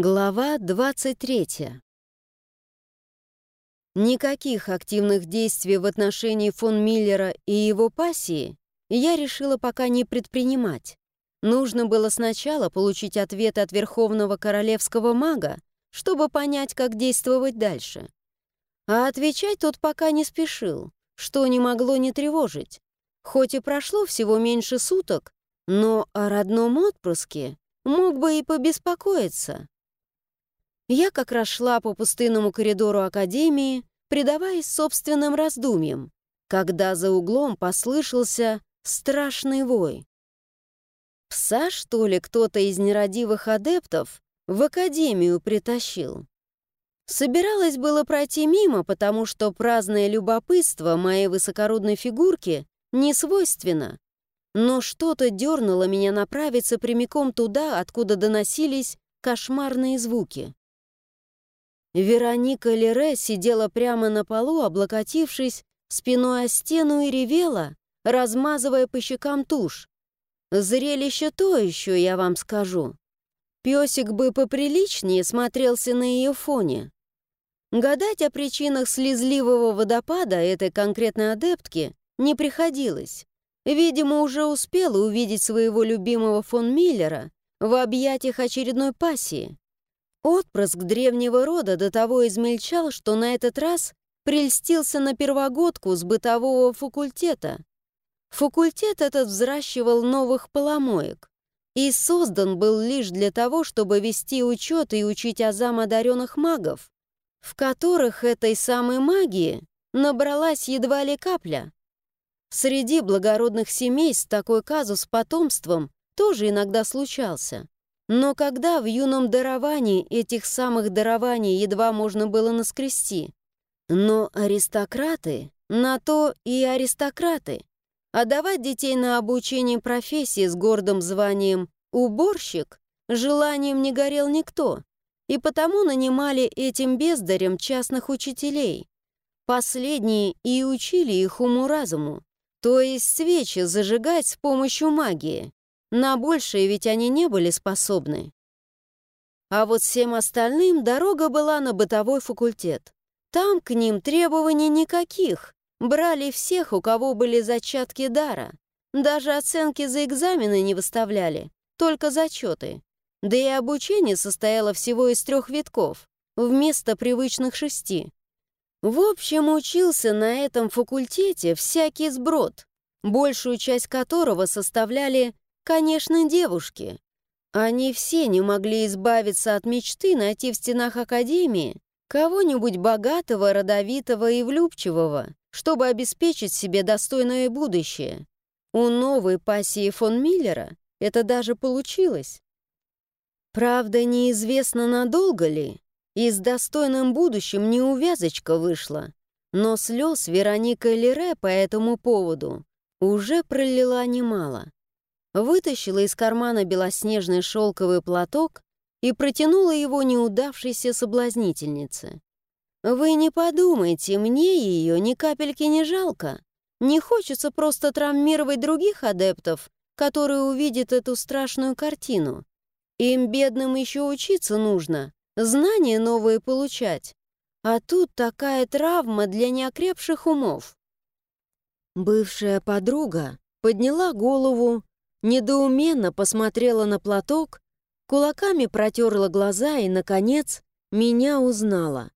Глава 23. Никаких активных действий в отношении фон Миллера и его пассии я решила пока не предпринимать. Нужно было сначала получить ответ от Верховного Королевского Мага, чтобы понять, как действовать дальше. А отвечать тот пока не спешил, что не могло не тревожить. Хоть и прошло всего меньше суток, но о родном отпрыске мог бы и побеспокоиться. Я как раз шла по пустынному коридору Академии, предаваясь собственным раздумьям, когда за углом послышался страшный вой. Пса, что ли, кто-то из нерадивых адептов в Академию притащил? Собиралась было пройти мимо, потому что праздное любопытство моей высокородной фигурки не свойственно. Но что-то дернуло меня направиться прямиком туда, откуда доносились кошмарные звуки. Вероника Лере сидела прямо на полу, облокотившись спиной о стену и ревела, размазывая по щекам тушь. Зрелище то еще, я вам скажу. Песик бы поприличнее смотрелся на ее фоне. Гадать о причинах слезливого водопада этой конкретной адептки не приходилось. Видимо, уже успела увидеть своего любимого фон Миллера в объятиях очередной пассии. Отпрыск древнего рода до того измельчал, что на этот раз прельстился на первогодку с бытового факультета. Факультет этот взращивал новых поломоек и создан был лишь для того, чтобы вести учет и учить азам одаренных магов, в которых этой самой магии набралась едва ли капля. Среди благородных семей с такой казус потомством тоже иногда случался. Но когда в юном даровании этих самых дарований едва можно было наскрести? Но аристократы, на то и аристократы. Отдавать детей на обучение профессии с гордым званием «уборщик» желанием не горел никто, и потому нанимали этим бездарям частных учителей. Последние и учили их уму-разуму, то есть свечи зажигать с помощью магии. На большее ведь они не были способны. А вот всем остальным дорога была на бытовой факультет. Там к ним требований никаких. Брали всех, у кого были зачатки дара. Даже оценки за экзамены не выставляли, только зачеты. Да и обучение состояло всего из трех витков, вместо привычных шести. В общем, учился на этом факультете всякий сброд, большую часть которого составляли Конечно, девушки. Они все не могли избавиться от мечты найти в стенах Академии кого-нибудь богатого, родовитого и влюбчивого, чтобы обеспечить себе достойное будущее. У новой пассии фон Миллера это даже получилось. Правда, неизвестно, надолго ли, и с достойным будущим неувязочка вышла, но слез Вероника Лере по этому поводу уже пролила немало вытащила из кармана белоснежный шелковый платок и протянула его неудавшейся соблазнительнице. «Вы не подумайте, мне ее ни капельки не жалко. Не хочется просто травмировать других адептов, которые увидят эту страшную картину. Им, бедным, еще учиться нужно, знания новые получать. А тут такая травма для неокрепших умов». Бывшая подруга подняла голову недоуменно посмотрела на платок, кулаками протерла глаза и, наконец, меня узнала.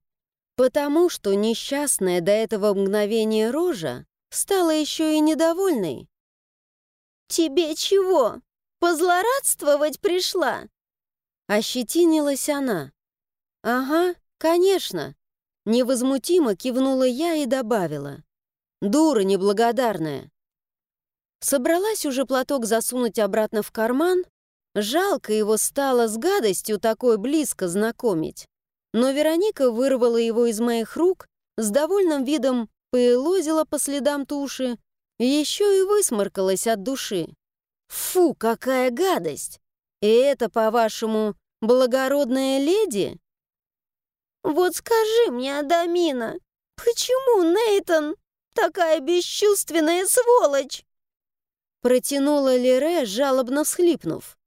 Потому что несчастная до этого мгновения рожа стала еще и недовольной. «Тебе чего, позлорадствовать пришла?» Ощетинилась она. «Ага, конечно». Невозмутимо кивнула я и добавила. «Дура неблагодарная. Собралась уже платок засунуть обратно в карман. Жалко его стало с гадостью такой близко знакомить. Но Вероника вырвала его из моих рук, с довольным видом поелозила по следам туши, еще и высморкалась от души. «Фу, какая гадость! И это, по-вашему, благородная леди?» «Вот скажи мне, Адамина, почему Нейтон такая бесчувственная сволочь?» Протянула Лере, жалобно всхлипнув.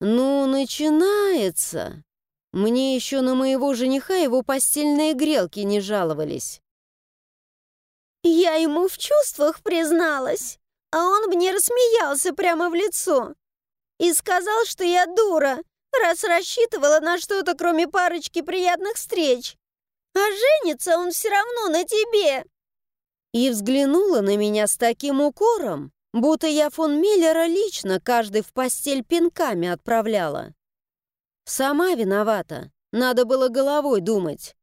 «Ну, начинается!» Мне еще на моего жениха его постельные грелки не жаловались. Я ему в чувствах призналась, а он мне рассмеялся прямо в лицо и сказал, что я дура, раз рассчитывала на что-то, кроме парочки приятных встреч. А женится он все равно на тебе. И взглянула на меня с таким укором, будто я фон Миллера лично каждый в постель пинками отправляла. Сама виновата, надо было головой думать.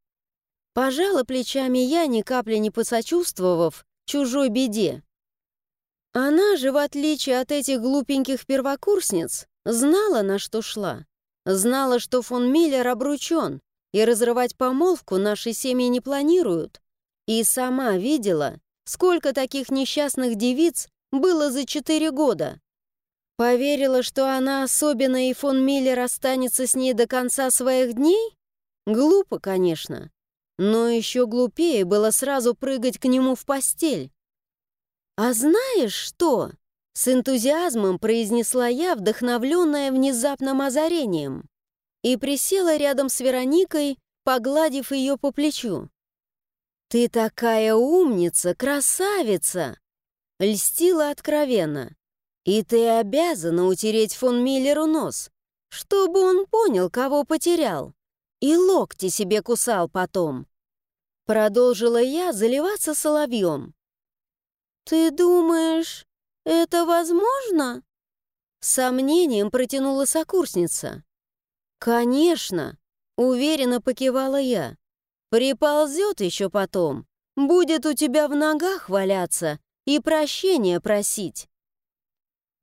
Пожала плечами я, ни капли не посочувствовав чужой беде. Она же, в отличие от этих глупеньких первокурсниц, знала, на что шла. Знала, что фон Миллер обручен, и разрывать помолвку наши семьи не планируют. И сама видела, сколько таких несчастных девиц было за четыре года. Поверила, что она особенно и фон Миллер останется с ней до конца своих дней? Глупо, конечно. Но еще глупее было сразу прыгать к нему в постель. «А знаешь что?» — с энтузиазмом произнесла я, вдохновленная внезапным озарением, и присела рядом с Вероникой, погладив ее по плечу. «Ты такая умница, красавица!» — льстила откровенно. «И ты обязана утереть фон Миллеру нос, чтобы он понял, кого потерял, и локти себе кусал потом. Продолжила я заливаться соловьем. «Ты думаешь, это возможно?» сомнением протянула сокурсница. «Конечно!» — уверенно покивала я. «Приползет еще потом, будет у тебя в ногах валяться и прощения просить».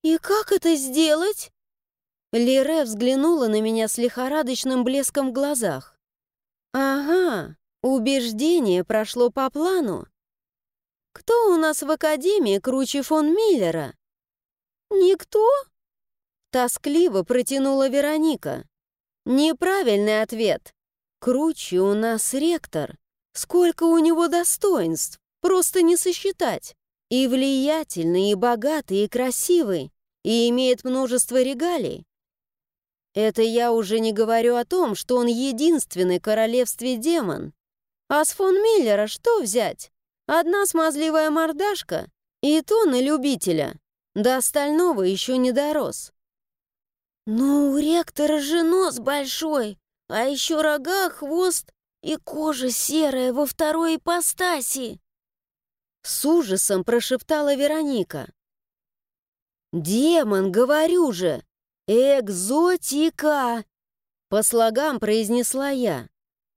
«И как это сделать?» Лире взглянула на меня с лихорадочным блеском в глазах. «Ага, Убеждение прошло по плану. Кто у нас в академии круче фон Миллера? Никто? Тоскливо протянула Вероника. Неправильный ответ. Круче у нас ректор. Сколько у него достоинств, просто не сосчитать. И влиятельный, и богатый, и красивый, и имеет множество регалий. Это я уже не говорю о том, что он единственный королевстве демон, а с фон Миллера что взять? Одна смазливая мордашка, и то на любителя. До остального еще не дорос. «Ну, у ректора же нос большой, а еще рога, хвост и кожа серая во второй ипостаси!» С ужасом прошептала Вероника. «Демон, говорю же! Экзотика!» По слогам произнесла я.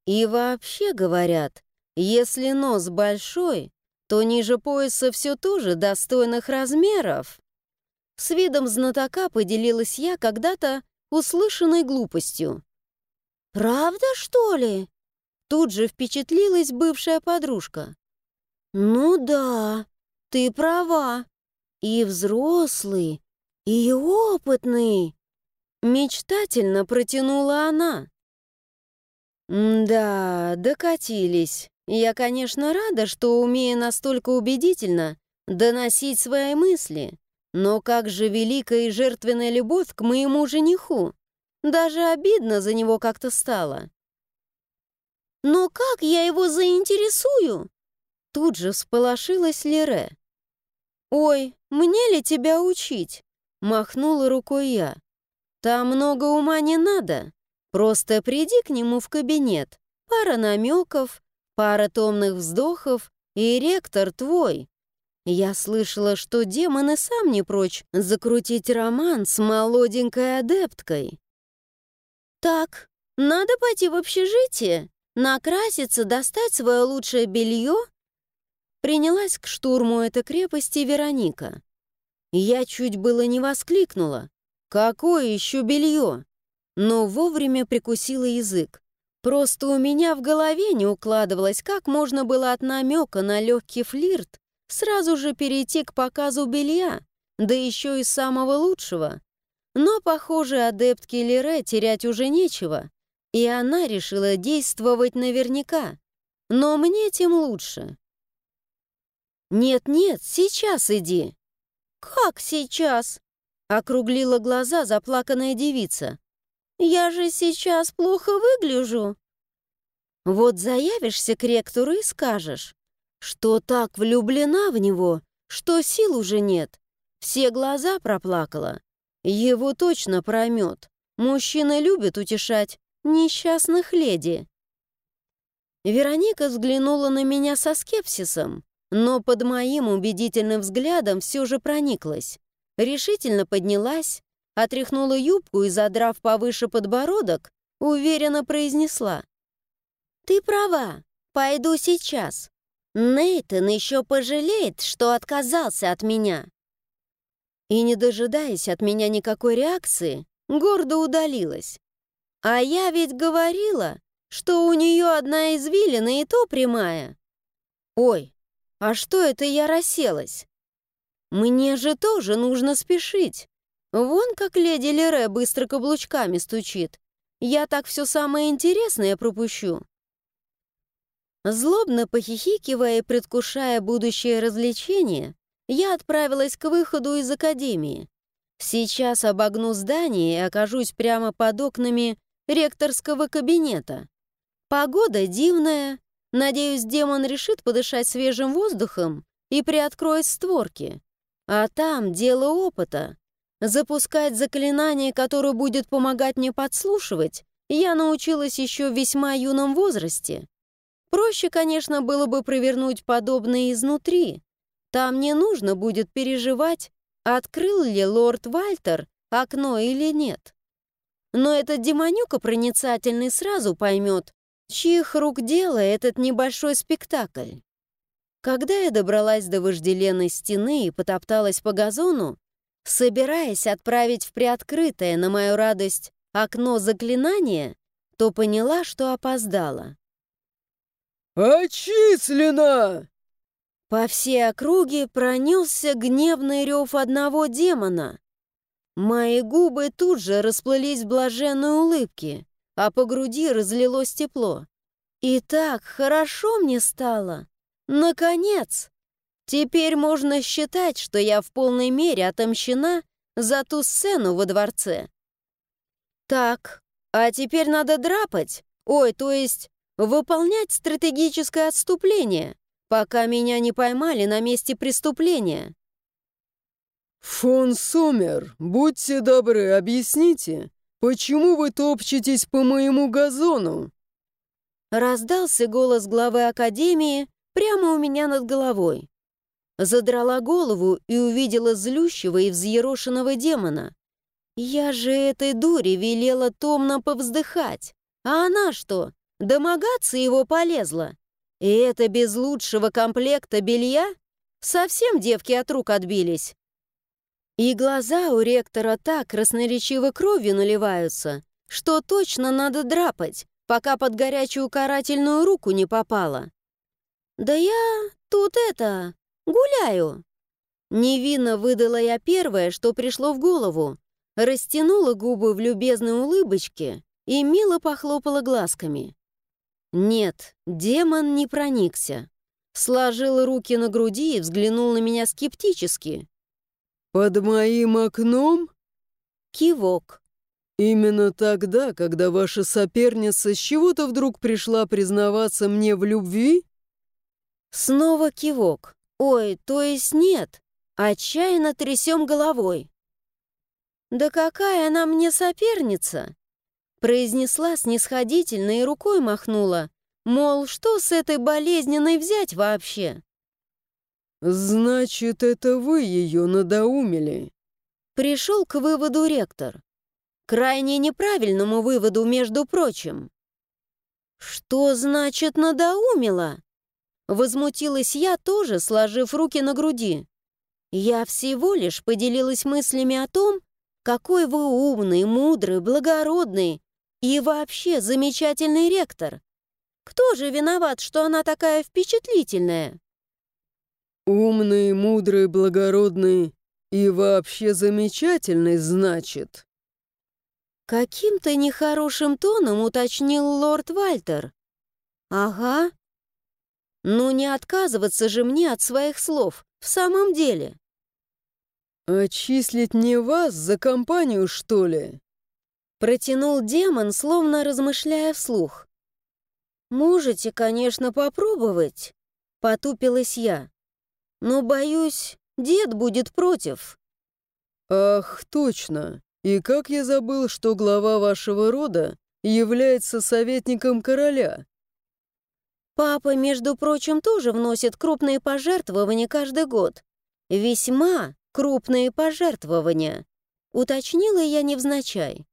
И вообще говорят, если нос большой, то ниже пояса все тоже достойных размеров. С видом знатока поделилась я когда-то услышанной глупостью. «Правда, что ли?» Тут же впечатлилась бывшая подружка. «Ну да, ты права. И взрослый, и опытный!» Мечтательно протянула она. «Да, докатились. Я, конечно, рада, что умею настолько убедительно доносить свои мысли, но как же великая и жертвенная любовь к моему жениху. Даже обидно за него как-то стало». «Но как я его заинтересую?» Тут же всполошилась Лере. «Ой, мне ли тебя учить?» Махнула рукой я. «Там много ума не надо. Просто приди к нему в кабинет. Пара намеков, пара томных вздохов, и ректор твой. Я слышала, что демон и сам не прочь закрутить роман с молоденькой адепткой. Так, надо пойти в общежитие, накраситься, достать свое лучшее белье. Принялась к штурму этой крепости Вероника. Я чуть было не воскликнула. Какое еще белье? но вовремя прикусила язык. Просто у меня в голове не укладывалось, как можно было от намека на легкий флирт сразу же перейти к показу белья, да еще и самого лучшего. Но, похоже, адептке Лере терять уже нечего, и она решила действовать наверняка. Но мне тем лучше. «Нет-нет, сейчас иди». «Как сейчас?» — округлила глаза заплаканная девица. Я же сейчас плохо выгляжу. Вот заявишься к ректору и скажешь, что так влюблена в него, что сил уже нет. Все глаза проплакала. Его точно проймет. Мужчины любят утешать несчастных леди. Вероника взглянула на меня со скепсисом, но под моим убедительным взглядом все же прониклась. Решительно поднялась, отряхнула юбку и, задрав повыше подбородок, уверенно произнесла. «Ты права, пойду сейчас. Нейтан еще пожалеет, что отказался от меня». И, не дожидаясь от меня никакой реакции, гордо удалилась. А я ведь говорила, что у нее одна извилина и то прямая. Ой, а что это я расселась? Мне же тоже нужно спешить. Вон как леди Лере быстро каблучками стучит. Я так все самое интересное пропущу. Злобно похихикивая и предвкушая будущее развлечение, я отправилась к выходу из академии. Сейчас обогну здание и окажусь прямо под окнами ректорского кабинета. Погода дивная. Надеюсь, демон решит подышать свежим воздухом и приоткроет створки. А там дело опыта. Запускать заклинание, которое будет помогать мне подслушивать, я научилась еще в весьма юном возрасте. Проще, конечно, было бы провернуть подобное изнутри. Там не нужно будет переживать, открыл ли лорд Вальтер окно или нет. Но этот демонюка проницательный сразу поймет, чьих рук дело этот небольшой спектакль. Когда я добралась до вожделенной стены и потопталась по газону, собираясь отправить в приоткрытое, на мою радость, окно заклинания, то поняла, что опоздала. «Отчислено!» По всей округе пронесся гневный рев одного демона. Мои губы тут же расплылись в блаженной улыбке, а по груди разлилось тепло. И так хорошо мне стало. Наконец! Теперь можно считать, что я в полной мере отомщена за ту сцену во дворце. Так, а теперь надо драпать, ой, то есть выполнять стратегическое отступление, пока меня не поймали на месте преступления. «Фон Сомер, будьте добры, объясните, почему вы топчетесь по моему газону?» Раздался голос главы Академии прямо у меня над головой. Задрала голову и увидела злющего и взъерошенного демона. Я же этой дуре велела томно повздыхать. А она что, домогаться его полезла? И это без лучшего комплекта белья? Совсем девки от рук отбились. И глаза у ректора так красноречиво кровью наливаются, что точно надо драпать, пока под горячую карательную руку не попала. «Да я тут это... гуляю!» Невинно выдала я первое, что пришло в голову, растянула губы в любезной улыбочке и мило похлопала глазками. Нет, демон не проникся. Сложил руки на груди и взглянул на меня скептически. «Под моим окном?» Кивок. «Именно тогда, когда ваша соперница с чего-то вдруг пришла признаваться мне в любви?» Снова кивок. «Ой, то есть нет. Отчаянно трясем головой». «Да какая она мне соперница?» Произнесла снисходительно и рукой махнула. Мол, что с этой болезненной взять вообще? «Значит, это вы ее надоумили?» Пришел к выводу ректор. Крайне неправильному выводу, между прочим. «Что значит надоумила?» Возмутилась я тоже, сложив руки на груди. Я всего лишь поделилась мыслями о том, какой вы умный, мудрый, благородный и вообще замечательный ректор. Кто же виноват, что она такая впечатлительная? «Умный, мудрый, благородный и вообще замечательный, значит?» Каким-то нехорошим тоном уточнил лорд Вальтер. «Ага. Ну не отказываться же мне от своих слов, в самом деле». «Отчислить не вас за компанию, что ли?» Протянул демон, словно размышляя вслух. «Можете, конечно, попробовать», — потупилась я. «Но, боюсь, дед будет против». «Ах, точно! И как я забыл, что глава вашего рода является советником короля?» Папа, между прочим, тоже вносит крупные пожертвования каждый год. Весьма крупные пожертвования. Уточнила я невзначай.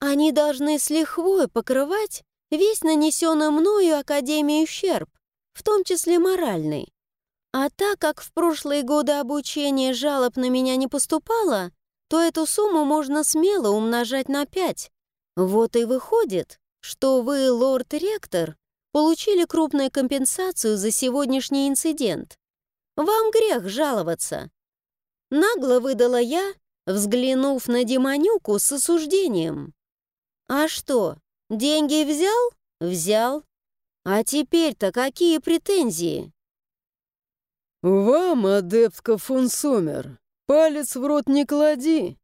Они должны с лихвой покрывать весь нанесенный мною Академии ущерб, в том числе моральный. А так как в прошлые годы обучения жалоб на меня не поступало, то эту сумму можно смело умножать на пять. Вот и выходит, что вы, лорд-ректор, получили крупную компенсацию за сегодняшний инцидент. Вам грех жаловаться. Нагло выдала я, взглянув на Демонюку с осуждением. А что, деньги взял? Взял. А теперь-то какие претензии? «Вам, адептка фон Сомер, палец в рот не клади!»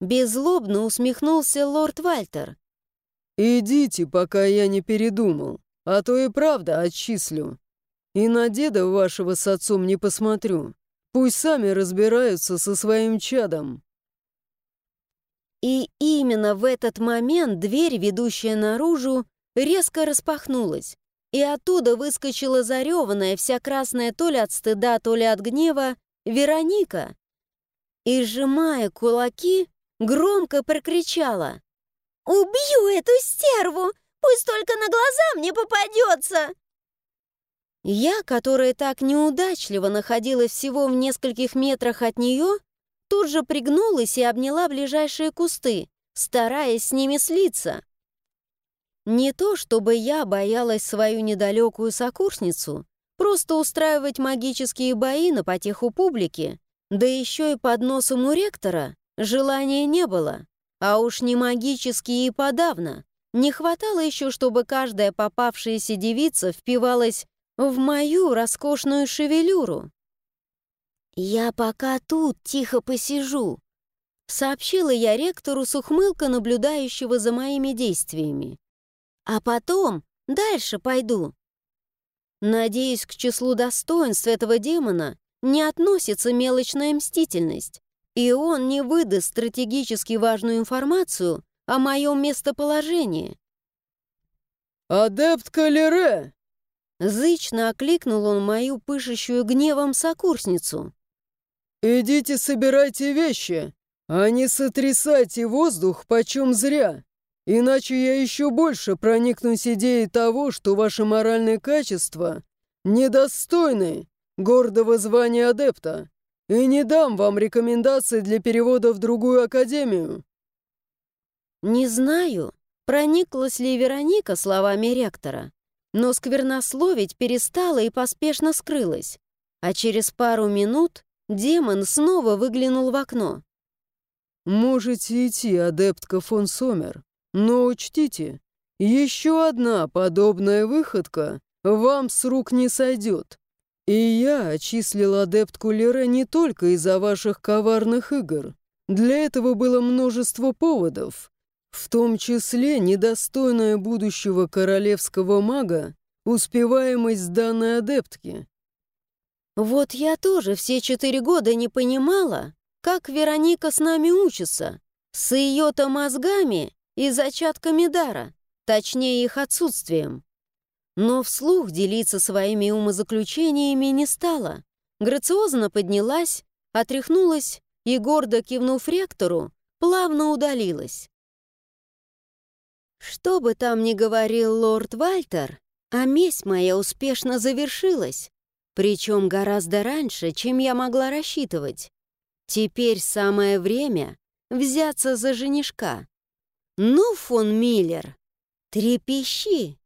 Беззлобно усмехнулся лорд Вальтер. «Идите, пока я не передумал, а то и правда отчислю. И на деда вашего с отцом не посмотрю. Пусть сами разбираются со своим чадом». И именно в этот момент дверь, ведущая наружу, резко распахнулась, и оттуда выскочила зареванная, вся красная то ли от стыда, то ли от гнева, Вероника. И, сжимая кулаки, громко прокричала. «Убью эту стерву! Пусть только на глаза мне попадется!» Я, которая так неудачливо находилась всего в нескольких метрах от нее, тут же пригнулась и обняла ближайшие кусты, стараясь с ними слиться. Не то, чтобы я боялась свою недалекую сокурсницу, просто устраивать магические бои на потеху публики, да еще и под носом у ректора, желания не было, а уж не магические и подавно. Не хватало еще, чтобы каждая попавшаяся девица впивалась в мою роскошную шевелюру. «Я пока тут тихо посижу», — сообщила я ректору с ухмылкой наблюдающего за моими действиями. «А потом дальше пойду». Надеюсь, к числу достоинств этого демона не относится мелочная мстительность, и он не выдаст стратегически важную информацию о моем местоположении. «Адепт Калере!» Зычно окликнул он мою пышущую гневом сокурсницу. «Идите собирайте вещи, а не сотрясайте воздух почем зря, иначе я еще больше проникнусь идеей того, что ваши моральные качества недостойны гордого звания адепта, и не дам вам рекомендаций для перевода в другую академию». Не знаю, прониклась ли Вероника словами ректора, но сквернословить перестала и поспешно скрылась, а через пару минут Демон снова выглянул в окно. «Можете идти, адептка фон Сомер, но учтите, еще одна подобная выходка вам с рук не сойдет. И я отчислил адептку Лере не только из-за ваших коварных игр. Для этого было множество поводов, в том числе недостойная будущего королевского мага успеваемость данной адептки. Вот я тоже все четыре года не понимала, как Вероника с нами учится, с ее-то мозгами и зачатками дара, точнее их отсутствием. Но вслух делиться своими умозаключениями не стала. Грациозно поднялась, отряхнулась и, гордо кивнув ректору, плавно удалилась. Что бы там ни говорил лорд Вальтер, а месть моя успешно завершилась. Причем гораздо раньше, чем я могла рассчитывать. Теперь самое время взяться за женишка. Ну, фон Миллер, трепещи!